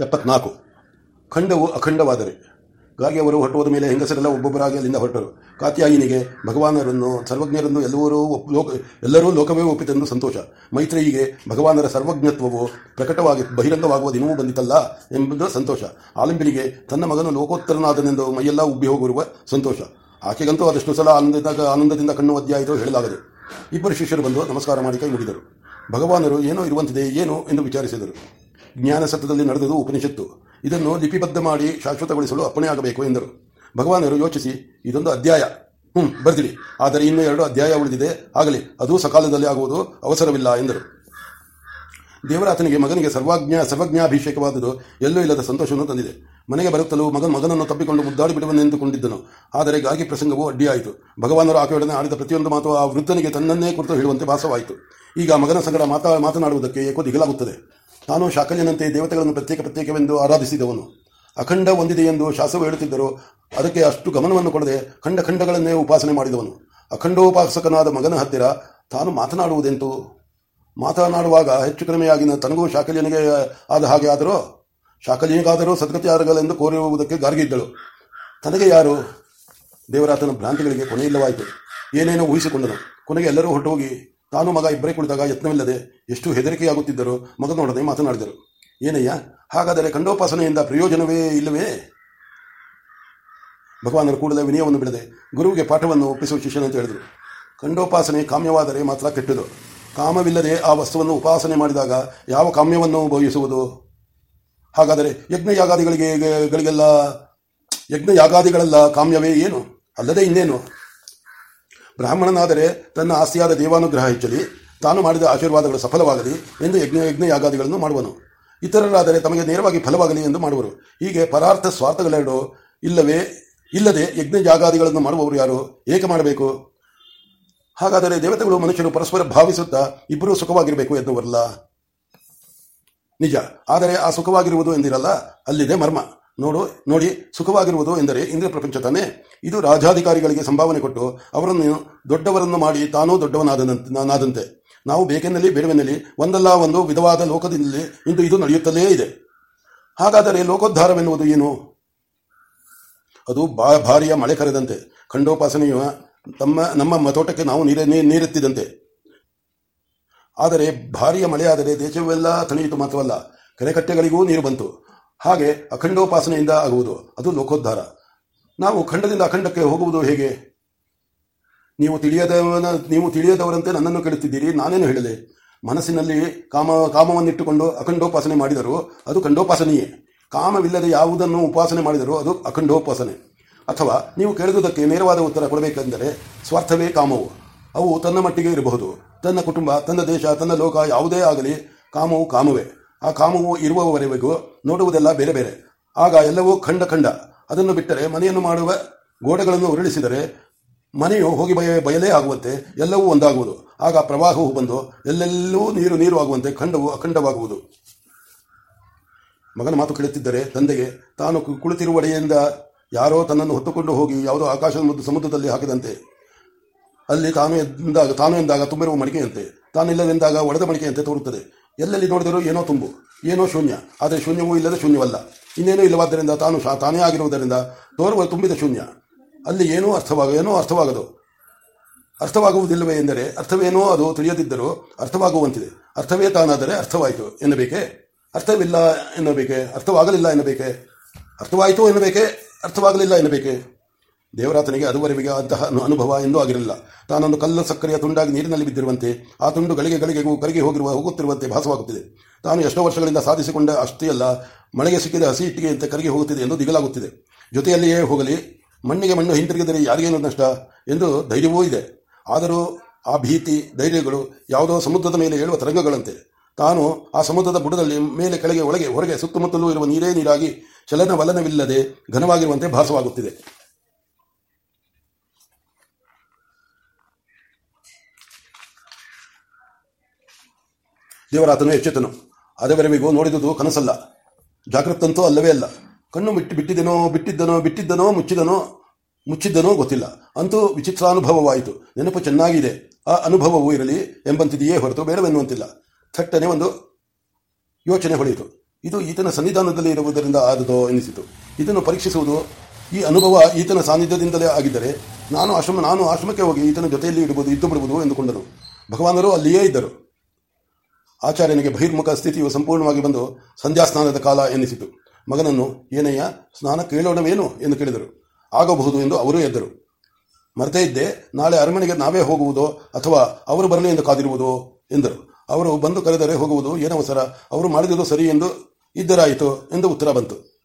ಎಪ್ಪತ್ನಾಲ್ಕು. ಖಂಡವು ಅಖಂಡವಾದರೆ. ಗಾಗಿ ಅವರು ಹೊರಟೋದ ಮೇಲೆ ಹೆಂಗಸರೆಲ್ಲ ಒಬ್ಬೊಬ್ಬರಾಗಿ ಅಲ್ಲಿಂದ ಹೊರಟರು. ಕಾತ್ಯಾಯಿನಿಗೆ ಭಗವಾನರನ್ನು, ಸರ್ವಜ್ಞರನ್ನು ಎಲ್ಲರೂ ಲೋಕ, ಎಲ್ಲರೂ ಲೋಕವೇ ಒಪ್ಪಿತೆಂದು ಸಂತೋಷ. ಮೈತ್ರಿಯಿಗೆ ಭಗವಾನರ ಸರ್ವಜ್ಞತ್ವವು ಪ್ರಕಟವಾಗಿ, ಬಹಿರಂಗವಾಗುವ ದಿನವೂ ಬಂದಿತಲ್ಲ ಎಂಬುದು ಸಂತೋಷ. ಆಲಂಬಿನಿಗೆ ತನ್ನ ಮಗನು ಲೋಕೋತ್ತರನಾದನೆಂದು ಮೈಯೆಲ್ಲ ಉಬ್ಬಿ ಹೋಗಿರುವ ಸಂತೋಷ. ಆಕೆಗಂತೂ ಅದಷ್ಟು ಸಲ ಆನಂದದ, ಆನಂದದಿಂದ ಕಣ್ಣು ಅಧ್ಯಾಯಿತು ಹೇಳಲಾಗದು. ಇಬ್ಬರು ಶಿಷ್ಯರು ಬಂದು ನಮಸ್ಕಾರ ಮಾಡಿ ಕೈ ಮುಗಿದರು. ಭಗವಾನರು ಏನೋ ಇರುವಂತಿದೆ, ಏನು ಎಂದು ವಿಚಾರಿಸಿದರು. ಜ್ಞಾನ ಸತ್ಯದಲ್ಲಿ ನಡೆದುದು ಉಪನಿಷತ್ತು. ಇದನ್ನು ಲಿಪಿಬದ್ಧ ಮಾಡಿ ಶಾಶ್ವತಗೊಳಿಸಲು ಅಪ್ಪಣೆಯಾಗಬೇಕು ಎಂದರು. ಭಗವಾನರು ಯೋಚಿಸಿ, ಇದೊಂದು ಅಧ್ಯಾಯ. ಹ್ಞೂ ಬರ್ದಿರಿ. ಆದರೆ ಇನ್ನೂ ಎರಡು ಅಧ್ಯಾಯ ಉಳಿದಿದೆ. ಆಗಲಿ, ಅದು ಸಕಾಲದಲ್ಲಿ ಆಗುವುದು ಅವಸರವಿಲ್ಲ ಎಂದರು. ದೇವರಾತನಿಗೆ ಮಗನಿಗೆ ಸರ್ವಾಜ್ಞ, ಸರ್ವಜ್ಞಾಭಿಷೇಕವಾದುದು ಎಲ್ಲೂ ಇಲ್ಲದ ಸಂತೋಷವನ್ನು ತಂದಿದೆ. ಮನೆಗೆ ಬರುತ್ತಲೂ ಮಗನ ಮಗನನ್ನು ತಪ್ಪಿಕೊಂಡು ಮುದ್ದಾಡಿ ಬಿಡುವನೆಂದುಕೊಂಡಿದ್ದನು ಆದರೆ ಗಾಗಿ ಪ್ರಸಂಗವು ಅಡ್ಡಿಯಾಯಿತು. ಭಗವಾನರು ಆಕೆಯೊಡನೆ ಆಡಿದ ಪ್ರತಿಯೊಂದು ಮಾತು ಆ ವೃದ್ಧನಿಗೆ ತನ್ನನ್ನೇ ಕುರಿತು ಹೇಳುವಂತೆ ಭಾಸವಾಯಿತು. ಈಗ ಮಗನ ಸಂಗಡ ಮಾತಾ, ಮಾತನಾಡುವುದಕ್ಕೆ ಏಕೋ ದಿಗಲಾಗುತ್ತದೆ. ತಾನು ಶಾಕಲ್ಯನಂತೆ ದೇವತೆಗಳನ್ನು ಪ್ರತ್ಯೇಕ ಪ್ರತ್ಯೇಕವೆಂದು ಆರಾಧಿಸಿದವನು. ಅಖಂಡ ಹೊಂದಿದೆ ಎಂದು ಶಾಸವು ಹೇಳುತ್ತಿದ್ದರು. ಅದಕ್ಕೆ ಅಷ್ಟು ಗಮನವನ್ನು ಕೊಡದೆ ಖಂಡ ಖಂಡಗಳನ್ನೇ ಉಪಾಸನೆ ಮಾಡಿದವನು. ಅಖಂಡೋಪಾಸಕನಾದ ಮಗನ ಹತ್ತಿರ ತಾನು ಮಾತನಾಡುವುದೆಂತು? ಮಾತನಾಡುವಾಗ ಹೆಚ್ಚು ಕಡಿಮೆಯಾಗಿ ತನಗೂ ಶಾಕಲ್ಯನಿಗೆ ಆದ ಹಾಗೆ ಆದರೂ? ಶಾಕಲ್ಯನಿಗಾದರೂ ಸದ್ಗತಿ ಆಗಲೆಂದು ಕೋರುವುದಕ್ಕೆ ಗಾರ್ಗಿದ್ದಳು. ತನಗೆ ಯಾರು? ದೇವರಾತನ ಭ್ರಾಂತಿಗಳಿಗೆ ಕೊನೆಯಿಲ್ಲವಾಯಿತು. ಏನೇನೋ ಊಹಿಸಿಕೊಂಡನು. ಕೊನೆಗೆ ಎಲ್ಲರೂ ಹೊರಟೋಗಿ ತಾನು ಮಗ ಇಬ್ಬರೇ ಕುಳಿತಾಗ ಯತ್ನವಿಲ್ಲದೆ ಎಷ್ಟು ಹೆದರಿಕೆಯಾಗುತ್ತಿದ್ದರೂ. ನೋಡದೆ ಮಾತನಾಡಿದರು. ಏನಯ್ಯ, ಹಾಗಾದರೆ ಖಂಡೋಪಾಸನೆಯಿಂದ ಪ್ರಯೋಜನವೇ ಇಲ್ಲವೇ? ಭಗವಾನರು ಕೂಡಲೇ ವಿನಯವನ್ನು ಬಿಡದೆ ಗುರುವಿಗೆ ಪಾಠವನ್ನು ಒಪ್ಪಿಸುವ ಶಿಷ್ಯನಂತ ಹೇಳಿದರು. ಖಂಡೋಪಾಸನೆ ಕಾಮ್ಯವಾದರೆ ಮಾತ್ರ ಕೆಟ್ಟದು. ಕಾಮವಿಲ್ಲದೆ ಆ ವಸ್ತುವನ್ನು ಉಪಾಸನೆ ಮಾಡಿದಾಗ ಯಾವ ಕಾಮ್ಯವನ್ನು ಭವಿಸುವುದು ಹಾಗಾದರೆ ಯಜ್ಞ ಯಾಗಾದಿಗಳಿಗೆ ಗಳಿಗೆಲ್ಲ ಯಜ್ಞ ಯಾಗಾದಿಗಳೆಲ್ಲ ಕಾಮ್ಯವೇ ಏನು? ಅಲ್ಲದೆ ಇನ್ನೇನು? ಬ್ರಾಹ್ಮಣನಾದರೆ ತನ್ನ ಆಸ್ತಿಯಾದ ದೇವಾನುಗ್ರಹ ಹೆಚ್ಚಲಿ, ತಾನು ಮಾಡಿದ ಆಶೀರ್ವಾದಗಳು ಸಫಲವಾಗಲಿ ಎಂದು ಯಜ್ಞ ಯಜ್ಞ ಯಾಗಾದಿಗಳನ್ನು ಮಾಡುವನು. ಇತರರಾದರೆ ತಮಗೆ ನೇರವಾಗಿ ಫಲವಾಗಲಿ ಎಂದು ಮಾಡುವರು. ಹೀಗೆ ಪರಾರ್ಥ ಸ್ವಾರ್ಥಗಳೆರಡು ಇಲ್ಲವೇ, ಇಲ್ಲದೆ ಯಜ್ಞ ಯಾಗಾದಿಗಳನ್ನು ಮಾಡುವವರು ಯಾರು? ಏಕೆ ಮಾಡಬೇಕು? ಹಾಗಾದರೆ ದೇವತೆಗಳು ಮನುಷ್ಯರು ಪರಸ್ಪರ ಭಾವಿಸುತ್ತಾ ಇಬ್ಬರೂ ಸುಖವಾಗಿರಬೇಕು ಎನ್ನುವರಲ್ಲ? ನಿಜ. ಆದರೆ ಆ ಸುಖವಾಗಿರುವುದು ಎಂದಿರಲ್ಲ, ಅಲ್ಲಿದೆ ಮರ್ಮ. ನೋಡು, ನೋಡಿ, ಸುಖವಾಗಿರುವುದು ಎಂದರೆ ಇಂದ್ರ ಪ್ರಪಂಚ ತಾನೇ ಇದು ರಾಜಾಧಿಕಾರಿಗಳಿಗೆ ಸಂಭಾವನೆ ಕೊಟ್ಟು ಅವರನ್ನು ದೊಡ್ಡವರನ್ನು ಮಾಡಿ ತಾನೂ ದೊಡ್ಡವನಾದಂತೆ ನಾವು ಬೇಕೆನ್ನಲ್ಲಿ, ಬೇಡವೆನ್ನಲ್ಲಿ, ಒಂದಲ್ಲ ಒಂದು ವಿಧವಾದ ಲೋಕದಲ್ಲಿ ಇಂದು ಇದು ನಡೆಯುತ್ತಲೇ ಇದೆ. ಹಾಗಾದರೆ ಲೋಕೋದ್ಧಾರವೆನ್ನುವುದು ಏನು? ಅದು ಬಾ, ಭಾರಿಯ ಮಳೆ ಕರೆದಂತೆ. ಖಂಡೋಪಾಸನೆಯು ತಮ್ಮ, ನಮ್ಮ ಮತೋಟಕ್ಕೆ ನಾವು ನೀರ ನೀರೆತ್ತಿದಂತೆ. ಆದರೆ ಭಾರಿಯ ಮಳೆಯಾದರೆ ದೇಶವೆಲ್ಲ ತಣಿಯಿತು ಮಾತ್ರವಲ್ಲ, ಕೆರೆಕಟ್ಟೆಗಳಿಗೂ ನೀರು ಬಂತು. ಹಾಗೆ ಅಖಂಡೋಪಾಸನೆಯಿಂದ ಆಗುವುದು. ಅದು ಲೋಕೋದ್ಧಾರ. ನಾವು ಖಂಡದಿಂದ ಅಖಂಡಕ್ಕೆ ಹೋಗುವುದು ಹೇಗೆ? ನೀವು ತಿಳಿಯದವನ, ನೀವು ತಿಳಿಯದವರಂತೆ ನನ್ನನ್ನು ಕೇಳುತ್ತಿದ್ದೀರಿ ನಾನೇನು ಹೇಳಿದೆ? ಮನಸ್ಸಿನಲ್ಲಿ ಕಾಮ, ಕಾಮವನ್ನಿಟ್ಟುಕೊಂಡು ಅಖಂಡೋಪಾಸನೆ ಮಾಡಿದರೂ ಅದು ಖಂಡೋಪಾಸನೆಯೇ. ಕಾಮವಿಲ್ಲದೆ ಯಾವುದನ್ನು ಉಪಾಸನೆ ಮಾಡಿದರೂ ಅದು ಅಖಂಡೋಪಾಸನೆ. ಅಥವಾ ನೀವು ಕೇಳಿದುದಕ್ಕೆ ನೇರವಾದ ಉತ್ತರ ಕೊಡಬೇಕೆಂದರೆ ಸ್ವಾರ್ಥವೇ ಕಾಮವು. ಅವು ತನ್ನ ಮಟ್ಟಿಗೆ ಇರಬಹುದು. ತನ್ನ ಕುಟುಂಬ, ತನ್ನ ದೇಶ, ತನ್ನ ಲೋಕ ಯಾವುದೇ ಆಗಲಿ ಕಾಮವು ಕಾಮವೇ. ಆ ಕಾಮವು ಇರುವವರೆಗೂ ನೋಡುವುದೆಲ್ಲ ಬೇರೆ ಬೇರೆ. ಆಗ ಎಲ್ಲವೂ ಖಂಡ ಖಂಡ. ಅದನ್ನು ಬಿಟ್ಟರೆ ಮನೆಯನ್ನು ಮಾಡುವ ಗೋಡೆಗಳನ್ನು ಉರುಳಿಸಿದರೆ ಮನೆಯು ಹೋಗಿ ಬಯ, ಬಯಲೇ ಆಗುವಂತೆ ಎಲ್ಲವೂ ಒಂದಾಗುವುದು. ಆಗ ಪ್ರವಾಹವು ಬಂದು ಎಲ್ಲೆಲ್ಲೂ ನೀರು ನೀರು ಆಗುವಂತೆ ಖಂಡವು ಅಖಂಡವಾಗುವುದು. ಮಗನ ಮಾತು ಕೇಳುತ್ತಿದ್ದರೆ ತಂದೆಗೆ, ತಾನು ಕುಳಿತಿರುವಡೆಯಿಂದ ಯಾರೋ ತನ್ನನ್ನು ಹೊತ್ತುಕೊಂಡು ಹೋಗಿ ಯಾವುದೋ ಆಕಾಶ ಸಮುದ್ರದಲ್ಲಿ ಹಾಕಿದಂತೆ. ಅಲ್ಲಿ ತಾನು ಎಂದಾಗ ತಾನು ಎಂದಾಗ ತುಂಬಿರುವ ಮಡಿಕೆಯಂತೆ. ತಾನಿಲ್ಲವೆಂದಾಗ ಒಡೆದ ಮಡಿಕೆಯಂತೆ ತೋರುತ್ತದೆ. ಎಲ್ಲೆಲ್ಲಿ ನೋಡಿದರೂ ಏನೋ ತುಂಬು, ಏನೋ ಶೂನ್ಯ. ಆದರೆ ಶೂನ್ಯವೂ ಇಲ್ಲದೆ ಶೂನ್ಯವಲ್ಲ. ಇನ್ನೇನೂ ಇಲ್ಲವಾದ್ದರಿಂದ ತಾನು ಶಾ, ತಾನೇ ಆಗಿರುವುದರಿಂದ ತೋರುವ ತುಂಬಿದ ಶೂನ್ಯ. ಅಲ್ಲಿ ಏನೂ ಅರ್ಥವಾಗ, ಏನೋ ಅರ್ಥವಾಗದು. ಅರ್ಥವಾಗುವುದಿಲ್ಲವೇ ಎಂದರೆ ಅರ್ಥವೇನೋ ಅದು ತಿಳಿಯದಿದ್ದರೂ ಅರ್ಥವಾಗುವಂತಿದೆ. ಅರ್ಥವೇ ತಾನಾದರೆ ಅರ್ಥವಾಯಿತು ಎನ್ನಬೇಕೆ? ಅರ್ಥವಿಲ್ಲ ಎನ್ನಬೇಕೆ? ಅರ್ಥವಾಗಲಿಲ್ಲ ಎನ್ನಬೇಕೆ? ಅರ್ಥವಾಯಿತು ಎನ್ನಬೇಕೆ? ಅರ್ಥವಾಗಲಿಲ್ಲ ಎನ್ನಬೇಕೆ? ದೇವರಾತನಿಗೆ ಅದುವರೆವಿಗೆ ಅಂತಹ ಅನುಭವ ಎಂದೂ ಆಗಿರಲಿಲ್ಲ. ತಾನೊಂದು ಕಲ್ಲು ಸಕ್ಕರೆಯ ತುಂಡಾಗಿ ನೀರಿನಲ್ಲಿ ಬಿದ್ದಿರುವಂತೆ, ಆ ತುಂಡು ಗಳಿಗೆ ಗಳಿಗೆಗೂ ಕರಗಿ ಹೋಗಿರುವ ಹೋಗುತ್ತಿರುವಂತೆ ಭಾಸವಾಗುತ್ತಿದೆ. ತಾನು ಎಷ್ಟೋ ವರ್ಷಗಳಿಂದ ಸಾಧಿಸಿಕೊಂಡ ಅಷ್ಟೇ ಅಲ್ಲ, ಮಳೆಗೆ ಸಿಕ್ಕಿದ ಹಸಿ ಇಟ್ಟಿಗೆಯಂತೆ ಕರಗಿ ಹೋಗುತ್ತಿದೆ ಎಂದು ದಿಗಲಾಗುತ್ತಿದೆ. ಜೊತೆಯಲ್ಲಿಯೇ ಹೋಗಲಿ, ಮಣ್ಣಿಗೆ ಮಣ್ಣು ಹಿಂತಿರುಗಿದರೆ ಯಾರಿಗೇನು ನಷ್ಟ ಎಂದು ಧೈರ್ಯವೂ ಇದೆ. ಆದರೂ ಆ ಭೀತಿ, ಧೈರ್ಯಗಳು ಯಾವುದೋ ಸಮುದ್ರದ ಮೇಲೆ ಏಳುವ ತರಂಗಗಳಂತೆ. ತಾನು ಆ ಸಮುದ್ರದ ಬುಡದಲ್ಲಿ ಮೇಲೆ ಕೆಳಗೆ ಒಳಗೆ ಹೊರಗೆ ಸುತ್ತಮುತ್ತಲೂ ಇರುವ ನೀರೇ ನೀರಾಗಿ, ಚಲನವಲನವಿಲ್ಲದೆ ಘನವಾಗಿರುವಂತೆ ಭಾಸವಾಗುತ್ತಿದೆ. ದೇವರಾತನು ಎಚ್ಚೆತನು ಅದವರೆವಿಗೂ ನೋಡಿದುದು ಕನಸಲ್ಲ. ಜಾಗೃತಂತೂ ಅಲ್ಲವೇ ಅಲ್ಲ. ಕಣ್ಣು ಬಿಟ್ಟು ಬಿಟ್ಟಿದ್ದನೋ ಬಿಟ್ಟಿದ್ದನೋ ಬಿಟ್ಟಿದ್ದನೋ, ಮುಚ್ಚಿದನೋ, ಮುಚ್ಚಿದ್ದನೋ ಗೊತ್ತಿಲ್ಲ. ಅಂತೂ ವಿಚಿತ್ರಾನುಭವವಾಯಿತು. ನೆನಪು ಚೆನ್ನಾಗಿದೆ. ಆ ಅನುಭವವೂ ಇರಲಿ ಎಂಬಂತಿದೆಯೇ ಹೊರತು ಬೇಡವೆನ್ನುವಂತಿಲ್ಲ. ಥಟ್ಟನೆ ಒಂದು ಯೋಚನೆ ಹೊಳೆಯಿತು. ಇದು ಈತನ ಸನ್ನಿಧಾನದಲ್ಲಿ ಇರುವುದರಿಂದ ಆದುದೋ ಎನಿಸಿತು. ಇದನ್ನು ಪರೀಕ್ಷಿಸುವುದು ಈ ಅನುಭವ ಈತನ ಸಾನ್ನಿಧ್ಯದಿಂದಲೇ ಆಗಿದ್ದರೆ ನಾನು ಆಶ್ರಮ, ನಾನು ಆಶ್ರಮಕ್ಕೆ ಹೋಗಿ ಈತನ ಜೊತೆಯಲ್ಲಿ ಇಡುವುದು, ಇದ್ದು ಬಿಡುವುದು ಎಂದುಕೊಂಡನು. ಭಗವಾನರು ಅಲ್ಲಿಯೇ ಇದ್ದರು. ಆಚಾರ್ಯನಿಗೆ ಬಹಿರ್ಮುಖ ಸ್ಥಿತಿಯು ಸಂಪೂರ್ಣವಾಗಿ ಬಂದು ಸಂಧ್ಯಾಸ್ನಾನದ ಕಾಲ ಎನ್ನಿಸಿತು ಮಗನನ್ನು, ಏನಯ್ಯ, ಸ್ನಾನ ಕೇಳೋಣವೇನು? ಎಂದು ಕೇಳಿದರು. ಆಗಬಹುದು ಎಂದು ಅವರೂ ಎದ್ದರು. ಮರೆತೇ ಇದ್ದೆ. ನಾಳೆ ಅರಮನೆಗೆ ನಾವೇ ಹೋಗುವುದೋ ಅಥವಾ ಅವರು ಬರಲಿ ಎಂದು ಕಾದಿರುವುದೋ? ಎಂದರು. ಅವರು ಬಂದು ಕರೆದರೆ ಹೋಗುವುದು ಏನವಸರ? ಅವರು ಮಾಡಿದುದು ಸರಿ ಎಂದು ಇದ್ದರಾಯಿತು ಎಂದು ಉತ್ತರ ಬಂತು.